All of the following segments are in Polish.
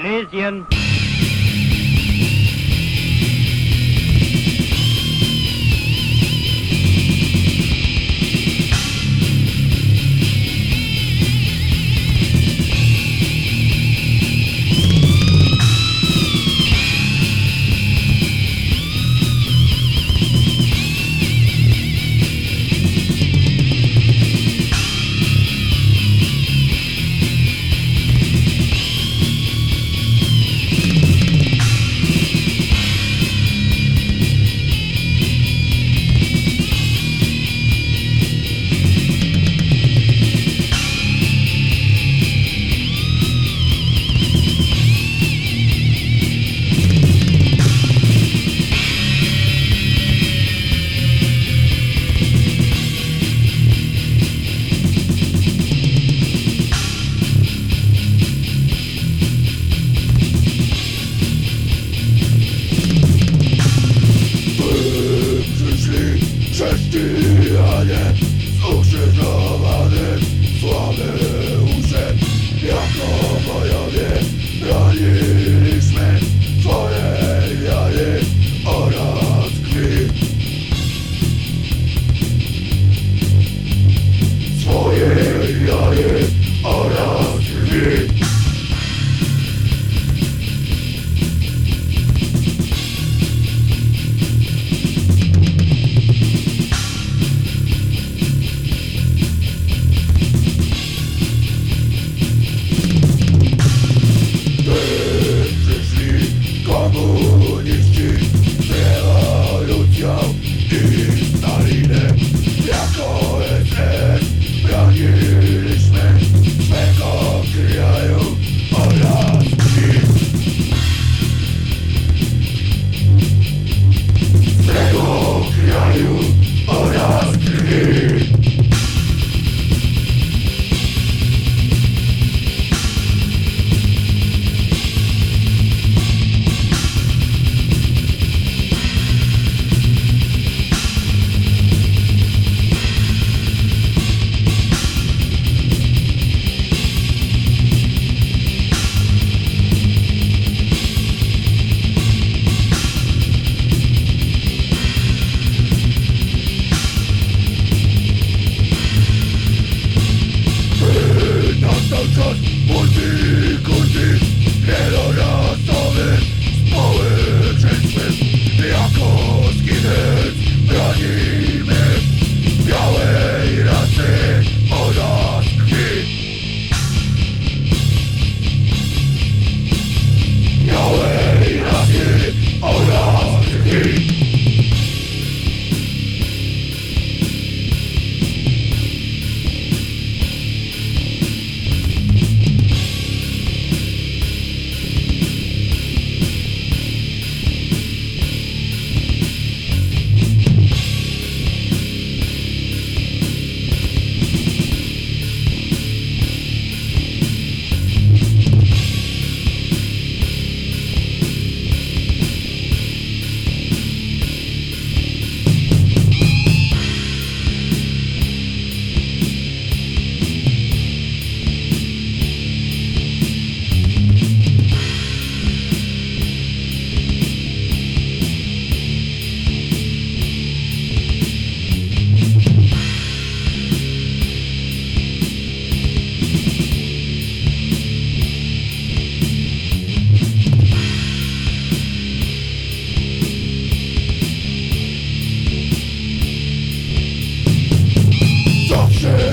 Schlesien. Yeah.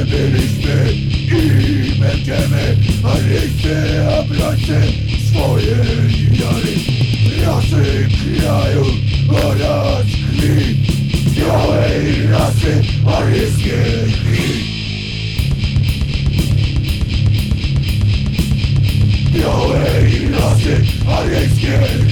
byliśmy i będziemy Aryjscy obrońcy swojej wiary Rasy, kraju oraz krwi. Białej rasy, aryjskie krwi. Białej rasy, aryjskie krwi.